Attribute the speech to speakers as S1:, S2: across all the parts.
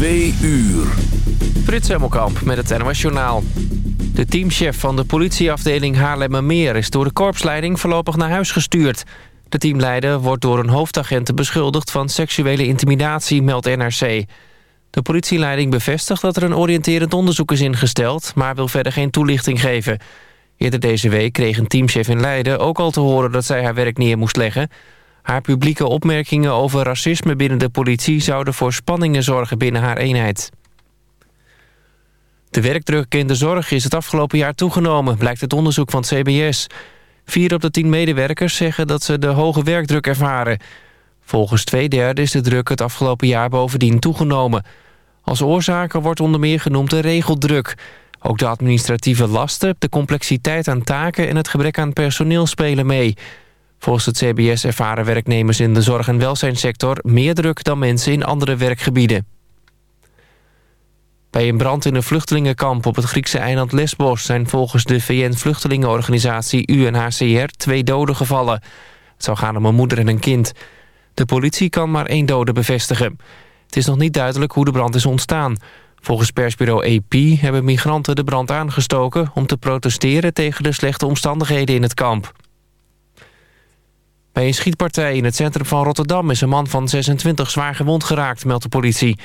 S1: Twee uur.
S2: Frits met het NOS Journaal. De teamchef van de politieafdeling Haarlemmermeer... is door de korpsleiding voorlopig naar huis gestuurd. De teamleider wordt door een hoofdagent beschuldigd... van seksuele intimidatie, meldt NRC. De politieleiding bevestigt dat er een oriënterend onderzoek is ingesteld... maar wil verder geen toelichting geven. Eerder deze week kreeg een teamchef in Leiden ook al te horen... dat zij haar werk neer moest leggen... Haar publieke opmerkingen over racisme binnen de politie... zouden voor spanningen zorgen binnen haar eenheid. De werkdruk in de zorg is het afgelopen jaar toegenomen... blijkt het onderzoek van het CBS. Vier op de tien medewerkers zeggen dat ze de hoge werkdruk ervaren. Volgens twee derde is de druk het afgelopen jaar bovendien toegenomen. Als oorzaken wordt onder meer genoemd de regeldruk. Ook de administratieve lasten, de complexiteit aan taken... en het gebrek aan personeel spelen mee... Volgens het CBS ervaren werknemers in de zorg- en welzijnssector... meer druk dan mensen in andere werkgebieden. Bij een brand in een vluchtelingenkamp op het Griekse eiland Lesbos... zijn volgens de VN-vluchtelingenorganisatie UNHCR twee doden gevallen. Het zou gaan om een moeder en een kind. De politie kan maar één dode bevestigen. Het is nog niet duidelijk hoe de brand is ontstaan. Volgens persbureau AP hebben migranten de brand aangestoken... om te protesteren tegen de slechte omstandigheden in het kamp. Bij een schietpartij in het centrum van Rotterdam... is een man van 26 zwaar gewond geraakt, meldt de politie.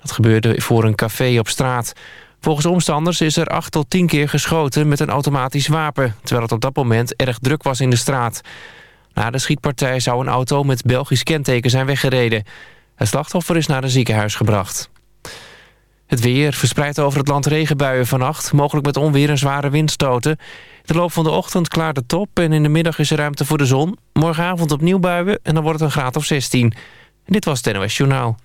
S2: Dat gebeurde voor een café op straat. Volgens omstanders is er 8 tot 10 keer geschoten met een automatisch wapen... terwijl het op dat moment erg druk was in de straat. Na de schietpartij zou een auto met Belgisch kenteken zijn weggereden. Het slachtoffer is naar een ziekenhuis gebracht. Het weer verspreidt over het land regenbuien vannacht... mogelijk met onweer en zware windstoten. De loop van de ochtend klaart de top en in de middag is er ruimte voor de zon. Morgenavond opnieuw buien en dan wordt het een graad of 16. En dit was het NOS Journaal.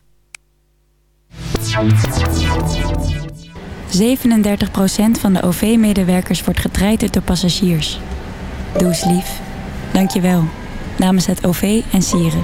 S3: 37% van de OV-medewerkers wordt getraind door passagiers. Doe eens lief. Dank je wel. Namens het OV en Sieren.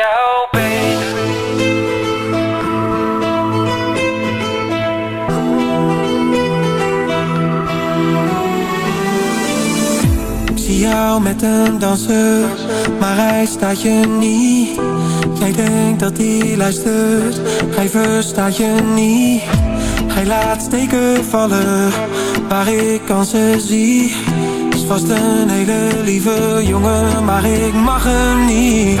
S4: Jou beter.
S5: Ik zie jou met een danser, maar hij staat je niet. Jij denkt dat hij luistert, hij verstaat je niet. Hij laat steken vallen, waar ik kansen zie. Is vast een hele lieve jongen, maar ik mag hem niet.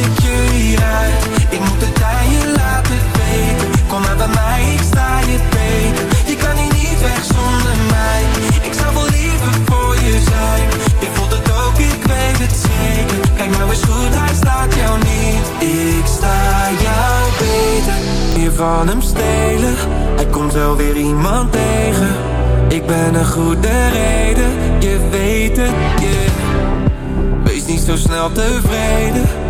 S5: ik je moet het aan je laten weten. Kom maar bij mij, ik sta je beter. Je kan hier niet weg zonder mij. Ik zou wel liever voor je zijn. Je voelt het ook, ik weet het zeker. Kijk nou eens goed, hij staat jou niet. Ik sta jou beter. Meer van hem stelen. Hij komt wel weer iemand tegen. Ik ben een goede reden. Je weet het, Wees niet zo snel tevreden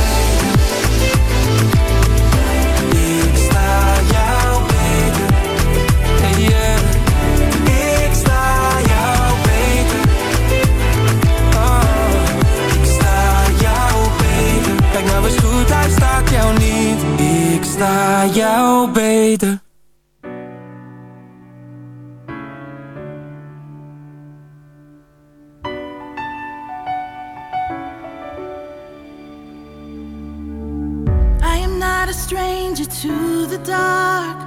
S5: Ik sta jou beter
S1: I am not a stranger to the dark.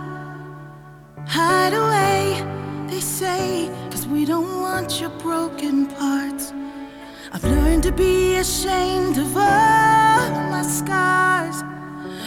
S1: Hide away, they say, cause we don't want your broken parts. I've learned to be ashamed of all my scars.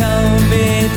S6: tell me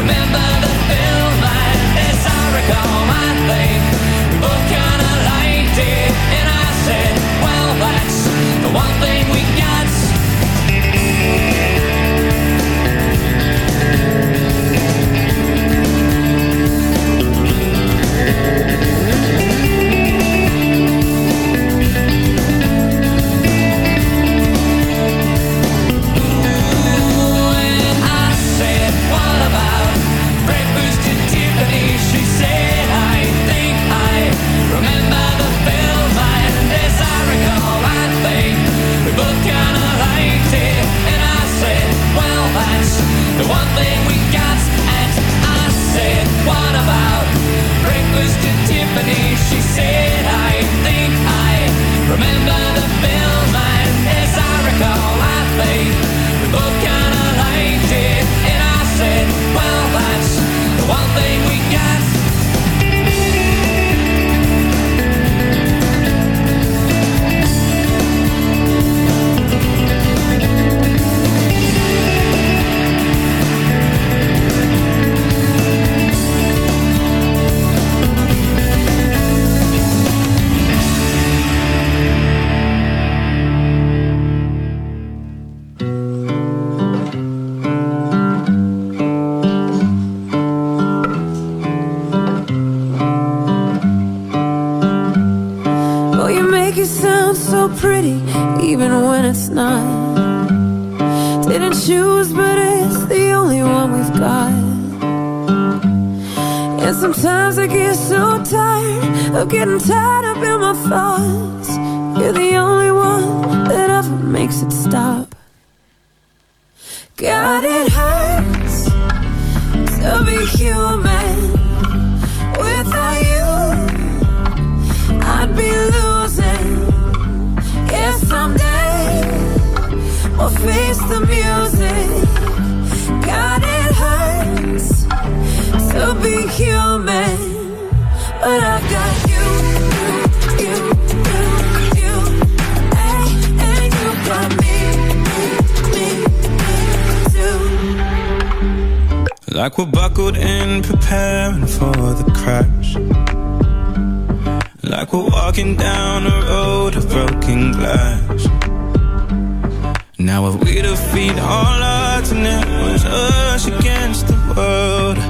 S6: remember the film. And as I recall I think we both And
S7: sometimes I get so tired of getting tied up in my thoughts. You're the only one that ever makes it stop. God, it hurts to be human. Without you, I'd be losing. If someday we'll face the music.
S8: To be human, but I've got you, you, you, you, you, and, you got me, me, me, me too.
S9: Like we're buckled in, preparing for the crash. Like we're walking down a road of broken glass. Now if we defeat all odds and it was us against the world,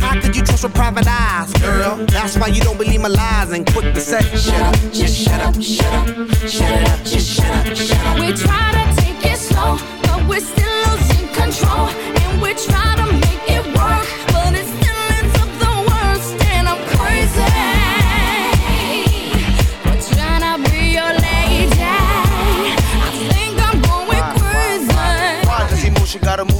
S10: How could you trust with private eyes, girl? That's why you don't believe my lies and quick to say, shut up, just shut up, shut up, shut it up, just shut up, shut up.
S8: We try to take it slow, but we're still losing control. And we try to make it work, but it still ends up the worst. And I'm crazy. We're trying be your lady. I think I'm going crazy.
S10: Why does emotion gotta move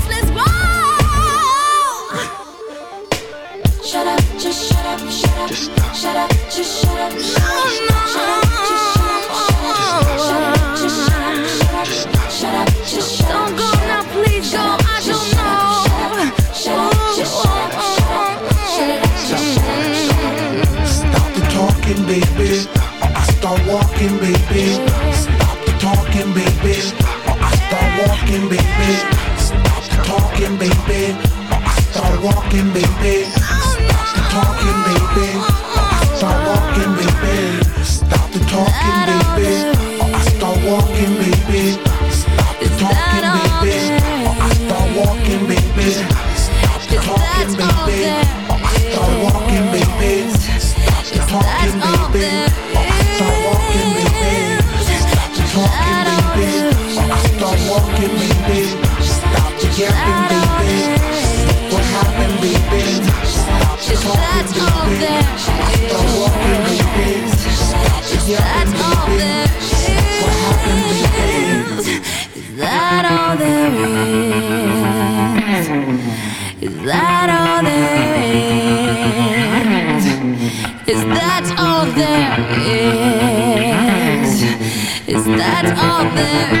S8: Shut up, just shut up, shut up. Just stop. Shut up, just shut up. Shut up, shut up, just shut up. Shut up, just shut up. Shut up, shut up, just shut up.
S11: Don't go now, please go. I don't know.
S8: Shut up, just shut up. Shut up, shut up.
S7: Stop the talking, baby. I start walking, baby. Stop the talking, baby. I start walking, baby. Stop the talking, baby. I start walking, baby. Talking, baby. I start walking, baby. Stop the talking, baby. I start walking, baby. Stop the talking, baby. I start walking, baby.
S11: There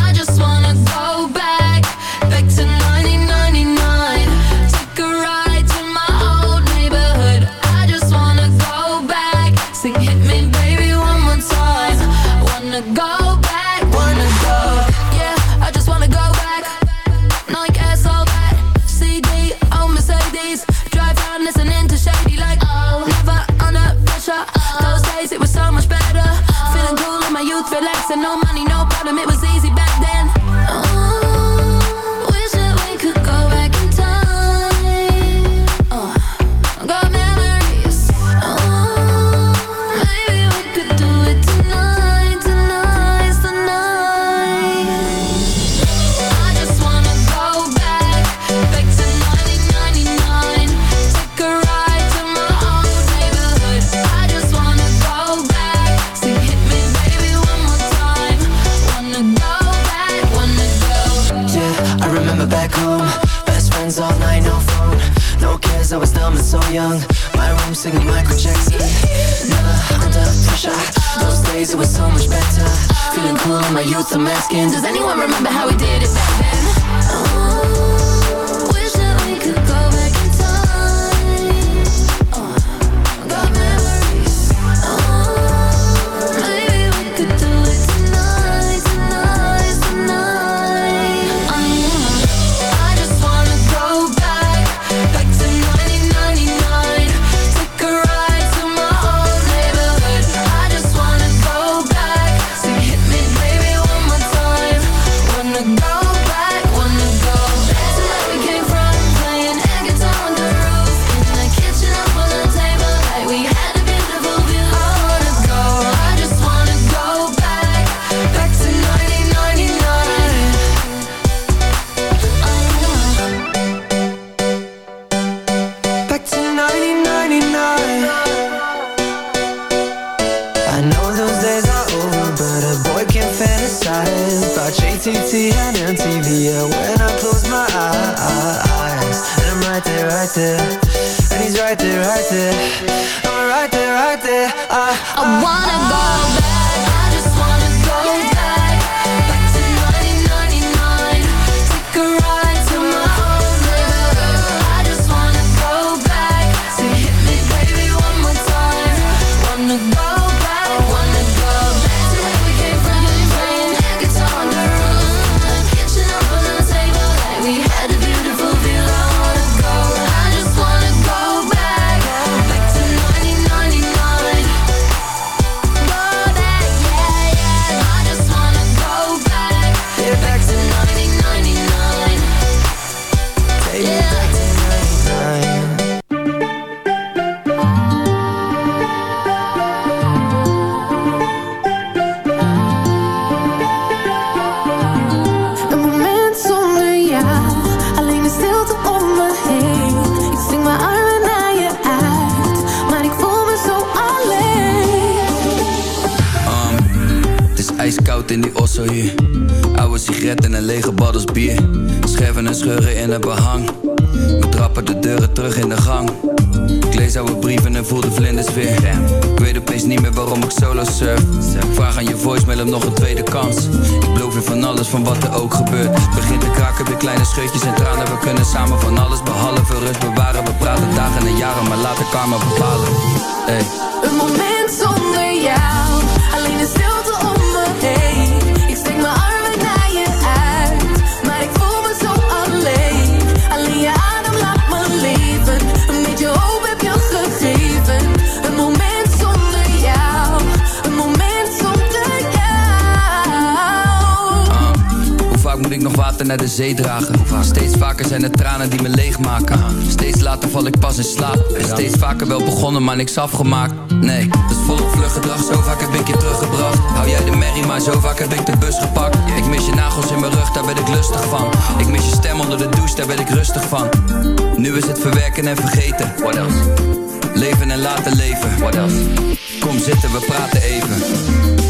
S7: some Mexicans. Does anyone remember how we did it back then?
S12: begonnen, maar niks afgemaakt. Nee, dat is volop vlug gedrag, zo vaak heb ik je teruggebracht. Hou jij de merrie, maar zo vaak heb ik de bus gepakt. Ik mis je nagels in mijn rug, daar ben ik lustig van. Ik mis je stem onder de douche, daar ben ik rustig van. Nu is het verwerken en vergeten. What else? Leven en laten leven. What else? Kom zitten, we praten even.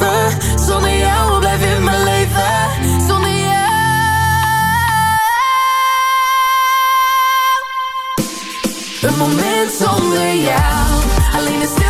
S1: Even. Zonder jou blijf in mijn leven. Zonder jou. Een moment zonder jou. Alleen de stilte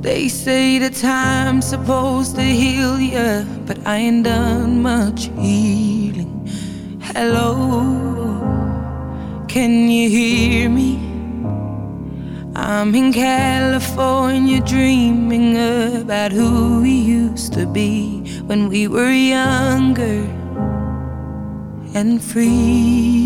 S13: They say the time's supposed to heal ya, but I ain't done much healing. Hello, can you hear me? I'm in California dreaming about who we used to be when we were younger and free.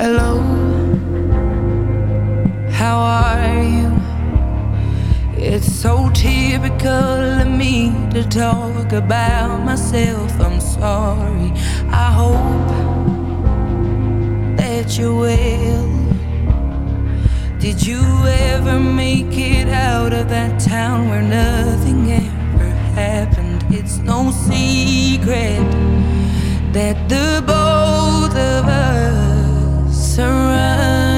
S13: Hello, how are you? It's so typical of me to talk about myself. I'm sorry. I hope that you will. Did you ever make it out of that town where nothing ever happened? It's no secret that the both of us are